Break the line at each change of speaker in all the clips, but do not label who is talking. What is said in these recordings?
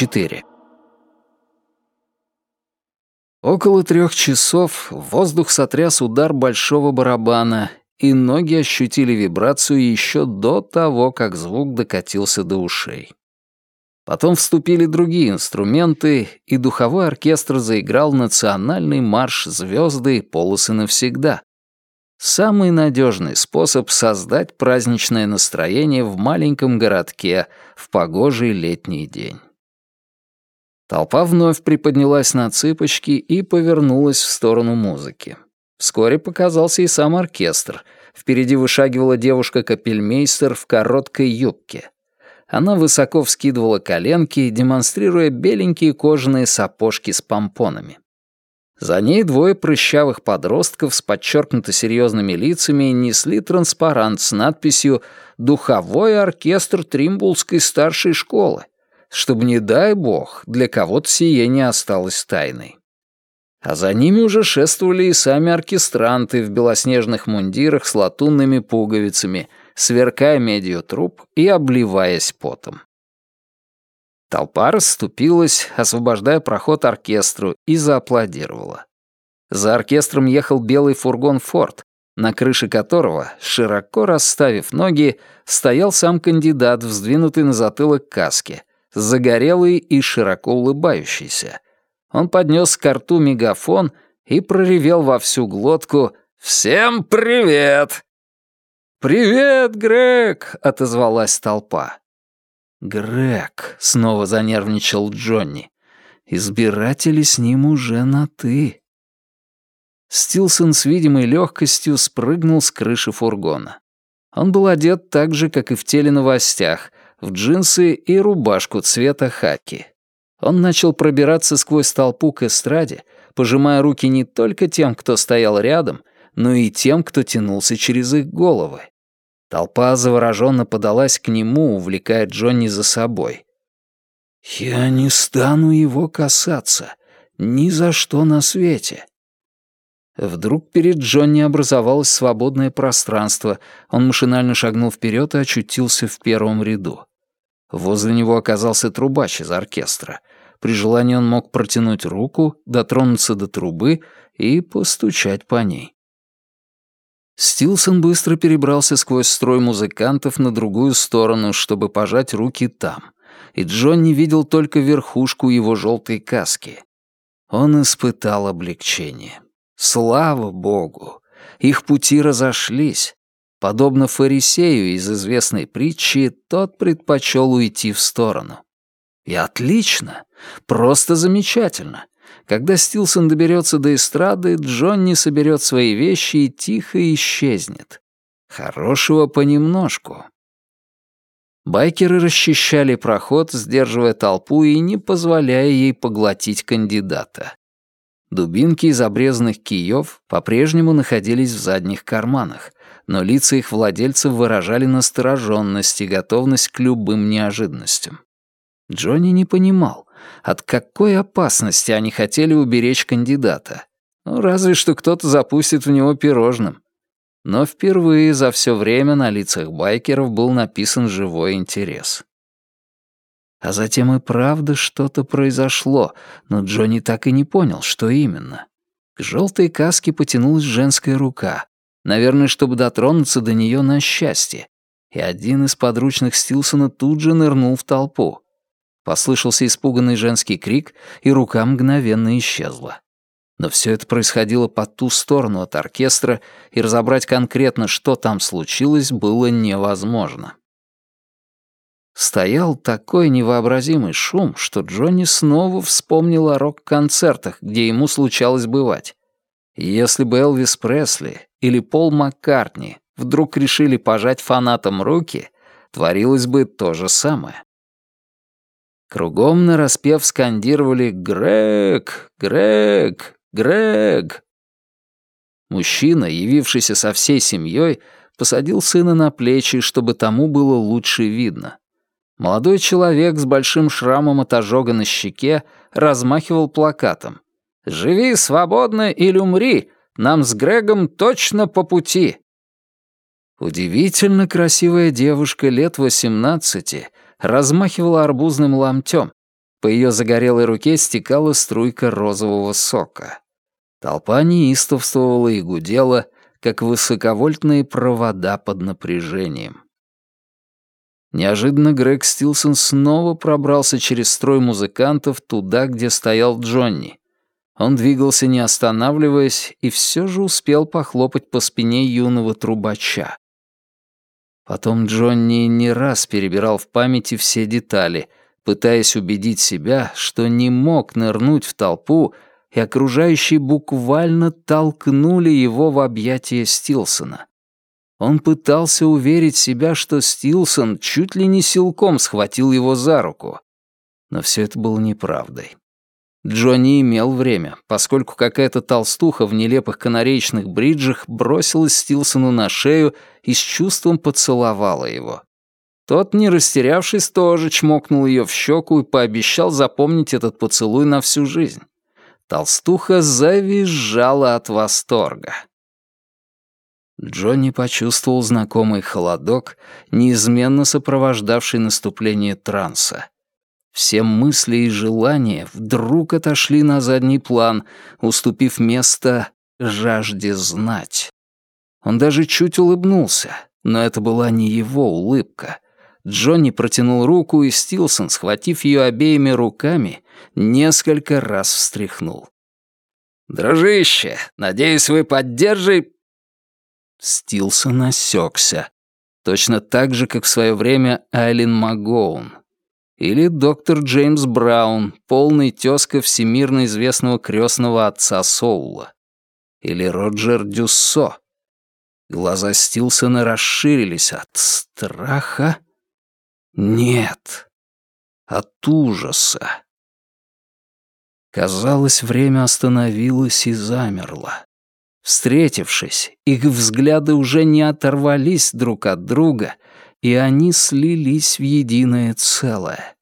4. Около трех часов воздух сотряс удар большого барабана, и ноги ощутили вибрацию еще до того, как звук докатился до ушей. Потом вступили другие инструменты, и духовой оркестр заиграл национальный марш «Звезды и полосы навсегда». Самый надежный способ создать праздничное настроение в маленьком городке в погожий летний день. Толпа вновь приподнялась на цыпочки и повернулась в сторону музыки. Вскоре показался и сам оркестр. Впереди вышагивала девушка-капельмейстер в короткой юбке. Она высоко вскидывала коленки, демонстрируя беленькие кожаные сапожки с помпонами. За ней двое прыщавых подростков с подчеркнуто серьезными лицами несли транспарант с надписью «Духовой оркестр Тримбулской старшей школы» чтобы, не дай бог, для кого-то сие не осталось тайной. А за ними уже шествовали и сами оркестранты в белоснежных мундирах с латунными пуговицами, сверкая медью труб и обливаясь потом. Толпа расступилась, освобождая проход оркестру, и зааплодировала. За оркестром ехал белый фургон «Форд», на крыше которого, широко расставив ноги, стоял сам кандидат в сдвинутой на затылок каске, загорелый и широко улыбающийся. Он поднес к рту мегафон и проревел во всю глотку «Всем привет!» «Привет, Грег!» — отозвалась толпа. «Грег!» — снова занервничал Джонни. «Избиратели с ним уже на «ты». Стилсон с видимой легкостью спрыгнул с крыши фургона. Он был одет так же, как и в теленовостях, в джинсы и рубашку цвета хаки. Он начал пробираться сквозь толпу к эстраде, пожимая руки не только тем, кто стоял рядом, но и тем, кто тянулся через их головы. Толпа завороженно подалась к нему, увлекая Джонни за собой. «Я не стану его касаться. Ни за что на свете». Вдруг перед Джонни образовалось свободное пространство. Он машинально шагнул вперед и очутился в первом ряду. Возле него оказался трубач из оркестра. При желании он мог протянуть руку, дотронуться до трубы и постучать по ней. Стилсон быстро перебрался сквозь строй музыкантов на другую сторону, чтобы пожать руки там, и Джонни видел только верхушку его желтой каски. Он испытал облегчение. Слава богу! Их пути разошлись. Подобно фарисею из известной притчи, тот предпочел уйти в сторону. И отлично, просто замечательно. Когда Стилсон доберется до эстрады, Джонни соберет свои вещи и тихо исчезнет. Хорошего понемножку. Байкеры расчищали проход, сдерживая толпу и не позволяя ей поглотить кандидата. Дубинки из обрезанных киев по-прежнему находились в задних карманах, но лица их владельцев выражали настороженность и готовность к любым неожиданностям. Джонни не понимал, от какой опасности они хотели уберечь кандидата. Ну, разве что кто-то запустит в него пирожным. Но впервые за все время на лицах байкеров был написан живой интерес. А затем и правда что-то произошло, но Джонни так и не понял, что именно. К желтой каске потянулась женская рука, наверное, чтобы дотронуться до нее на счастье, и один из подручных Стилсона тут же нырнул в толпу. Послышался испуганный женский крик, и рука мгновенно исчезла. Но все это происходило по ту сторону от оркестра, и разобрать конкретно, что там случилось, было невозможно. Стоял такой невообразимый шум, что Джонни снова вспомнил о рок-концертах, где ему случалось бывать. Если бы Элвис Пресли или Пол Маккартни вдруг решили пожать фанатам руки, творилось бы то же самое. Кругом нараспев скандировали «Грег! Грег! Грег!». Мужчина, явившийся со всей семьей, посадил сына на плечи, чтобы тому было лучше видно. Молодой человек с большим шрамом от ожога на щеке размахивал плакатом. «Живи свободно или умри! Нам с Грегом точно по пути!» Удивительно красивая девушка лет восемнадцати размахивала арбузным ломтем, По ее загорелой руке стекала струйка розового сока. Толпа неистовствовала и гудела, как высоковольтные провода под напряжением. Неожиданно Грег Стилсон снова пробрался через строй музыкантов туда, где стоял Джонни. Он двигался, не останавливаясь, и все же успел похлопать по спине юного трубача. Потом Джонни не раз перебирал в памяти все детали, пытаясь убедить себя, что не мог нырнуть в толпу, и окружающие буквально толкнули его в объятия Стилсона. Он пытался уверить себя, что Стилсон чуть ли не силком схватил его за руку. Но все это было неправдой. Джонни имел время, поскольку какая-то толстуха в нелепых канареечных бриджах бросилась Стилсону на шею и с чувством поцеловала его. Тот, не растерявшись, тоже чмокнул ее в щеку и пообещал запомнить этот поцелуй на всю жизнь. Толстуха завизжала от восторга. Джонни почувствовал знакомый холодок, неизменно сопровождавший наступление транса. Все мысли и желания вдруг отошли на задний план, уступив место жажде знать. Он даже чуть улыбнулся, но это была не его улыбка. Джонни протянул руку, и Стилсон, схватив ее обеими руками, несколько раз встряхнул. «Дружище, надеюсь, вы поддержи...» Стилсон осекся. Точно так же, как в свое время Айлин Магоун. Или доктор Джеймс Браун, полный тезка всемирно известного крестного отца Соула. Или Роджер Дюссо. Глаза Стилсона расширились от страха? Нет, от ужаса. Казалось, время остановилось и замерло. Встретившись, их взгляды уже не оторвались друг от друга — и они слились в единое целое.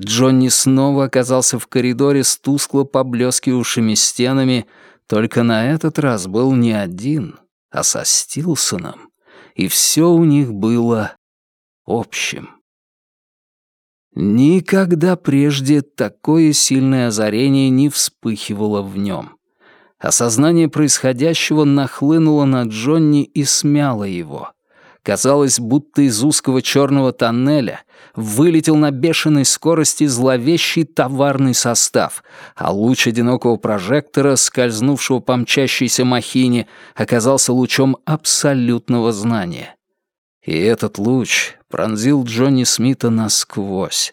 Джонни снова оказался в коридоре с тускло поблескивавшими стенами, только на этот раз был не один, а со Стилсоном, и все у них было общим. Никогда прежде такое сильное озарение не вспыхивало в нем. Осознание происходящего нахлынуло на Джонни и смяло его. Казалось, будто из узкого черного тоннеля вылетел на бешеной скорости зловещий товарный состав, а луч одинокого прожектора, скользнувшего по мчащейся махине, оказался лучом абсолютного знания. И этот луч пронзил Джонни Смита насквозь.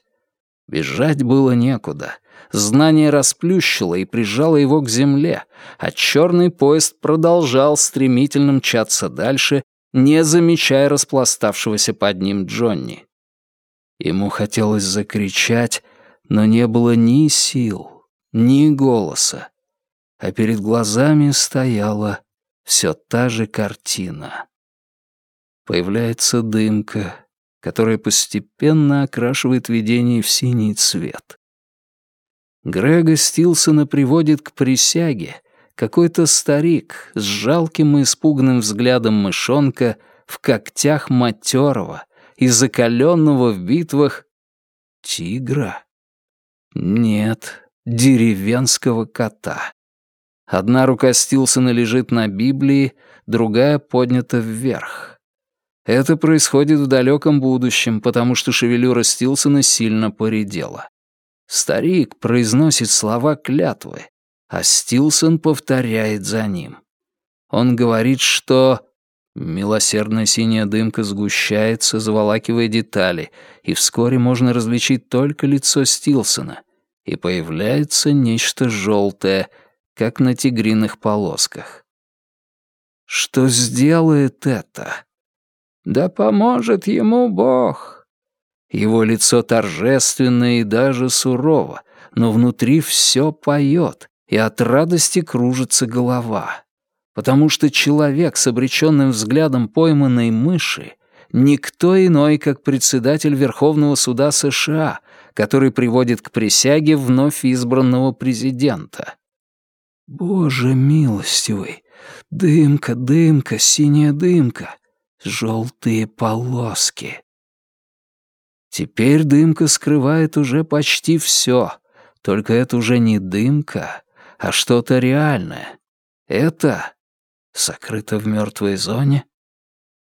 Бежать было некуда. Знание расплющило и прижало его к земле, а черный поезд продолжал стремительно мчаться дальше, не замечая распластавшегося под ним Джонни. Ему хотелось закричать, но не было ни сил, ни голоса, а перед глазами стояла все та же картина. Появляется дымка, которая постепенно окрашивает видение в синий цвет. Грега Стилсона приводит к присяге, какой-то старик с жалким и испуганным взглядом мышонка в когтях матерого и закаленного в битвах тигра. Нет, деревенского кота. Одна рука Стилсона лежит на Библии, другая поднята вверх. Это происходит в далеком будущем, потому что шевелюра Стилсона сильно поредела. Старик произносит слова клятвы, а Стилсон повторяет за ним. Он говорит, что милосердная синяя дымка сгущается, заволакивая детали, и вскоре можно различить только лицо Стилсона, и появляется нечто желтое, как на тигриных полосках. Что сделает это? Да поможет ему Бог. Его лицо торжественно и даже сурово, но внутри все поет, и от радости кружится голова. Потому что человек с обреченным взглядом пойманной мыши никто иной, как председатель Верховного суда США, который приводит к присяге вновь избранного президента. Боже милостивый, дымка, дымка, синяя дымка, желтые полоски. Теперь дымка скрывает уже почти все — Только это уже не дымка, а что-то реальное. Это сокрыто в мертвой зоне?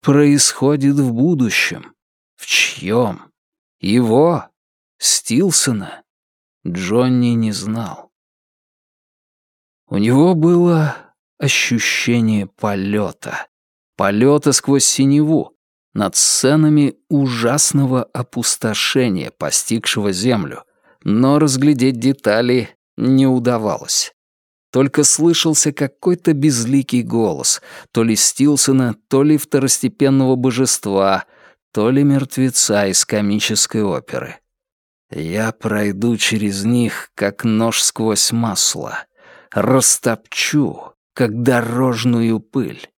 Происходит в будущем. В чьем? Его? Стилсона? Джонни не знал. У него было ощущение полета. Полета сквозь синеву, над сценами ужасного опустошения, постигшего Землю, но разглядеть детали не удавалось. Только слышался какой-то безликий голос, то ли Стилсона, то ли второстепенного божества, то ли мертвеца из комической оперы. «Я пройду через них, как нож сквозь масло, растопчу, как дорожную пыль».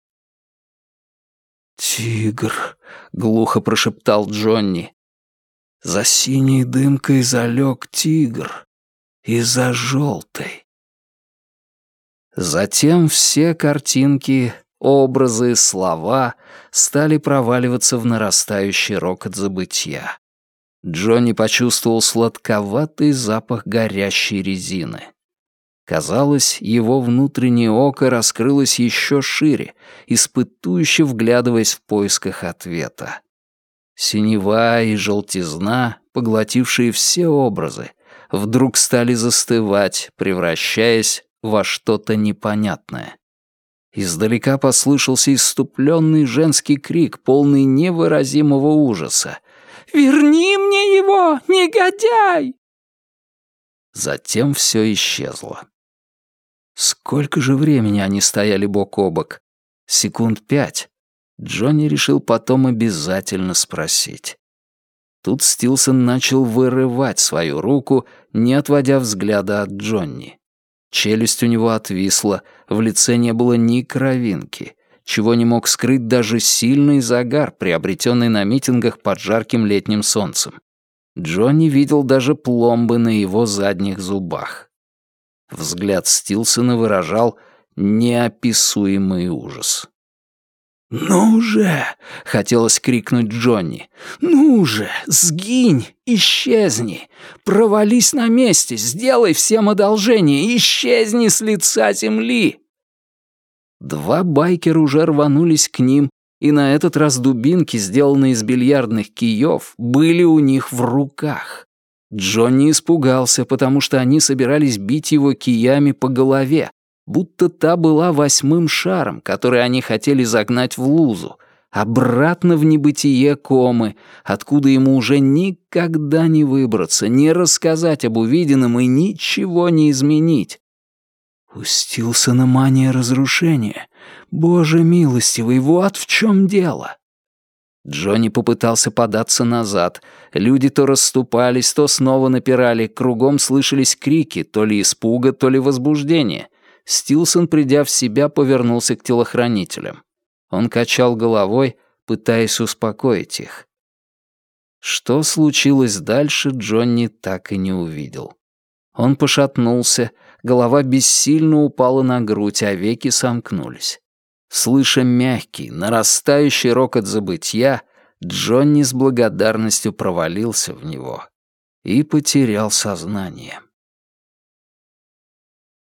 «Тигр», — глухо прошептал Джонни. «За синей дымкой залег тигр, и за желтой». Затем все картинки, образы, слова стали проваливаться в нарастающий рокот забытья. Джонни почувствовал сладковатый запах горящей резины. Казалось, его внутреннее око раскрылось еще шире, испытующе вглядываясь в поисках ответа. Синева и желтизна, поглотившие все образы, вдруг стали застывать, превращаясь во что-то непонятное. Издалека послышался иступленный женский крик, полный невыразимого ужаса. «Верни мне его, негодяй!» Затем все исчезло. Сколько же времени они стояли бок о бок? Секунд пять. Джонни решил потом обязательно спросить. Тут Стилсон начал вырывать свою руку, не отводя взгляда от Джонни. Челюсть у него отвисла, в лице не было ни кровинки, чего не мог скрыть даже сильный загар, приобретенный на митингах под жарким летним солнцем. Джонни видел даже пломбы на его задних зубах. Взгляд Стилсона выражал неописуемый ужас. «Ну же!» — хотелось крикнуть Джонни. «Ну же! Сгинь! Исчезни! Провались на месте! Сделай всем одолжение! Исчезни с лица земли!» Два байкера уже рванулись к ним, и на этот раз дубинки, сделанные из бильярдных киев, были у них в руках. Джонни испугался, потому что они собирались бить его киями по голове, будто та была восьмым шаром, который они хотели загнать в лузу, обратно в небытие комы, откуда ему уже никогда не выбраться, не рассказать об увиденном и ничего не изменить. Пустился на мания разрушения. Боже милостивый, вот в чем дело. Джонни попытался податься назад. Люди то расступались, то снова напирали. Кругом слышались крики, то ли испуга, то ли возбуждения. Стилсон, придя в себя, повернулся к телохранителям. Он качал головой, пытаясь успокоить их. Что случилось дальше, Джонни так и не увидел. Он пошатнулся, голова бессильно упала на грудь, а веки сомкнулись. Слыша мягкий, нарастающий рокот забытья, Джонни с благодарностью провалился в него и потерял сознание.